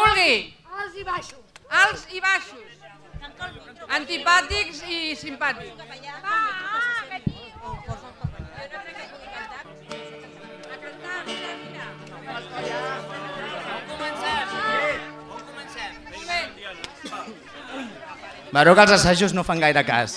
vulgui. Alts i baixos. Alts i baixos. Antipàtics i simpàtics. Veureu que els assajos no fan gaire cas.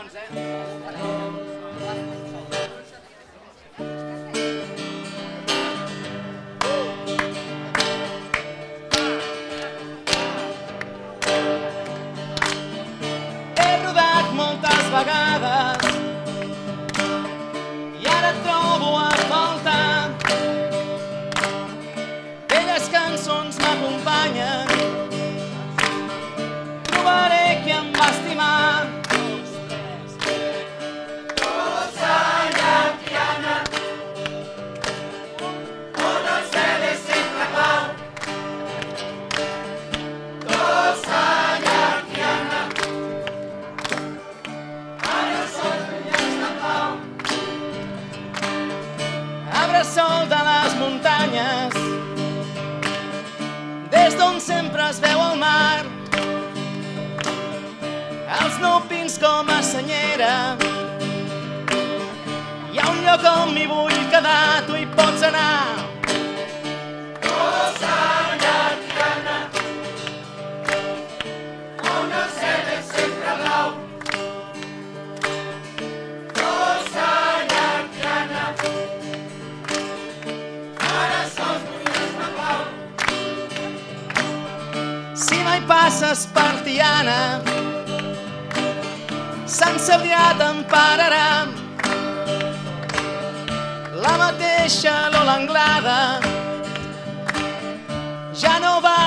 bons, eh? D'on sempre es veu el mar. Els nopins com a senyera. Hi ha un lloc on m'hi vull quedar tu hi pots anar mai passes per Tiana, Sant Cebrià t'empararà. La mateixa Lola Anglada ja no val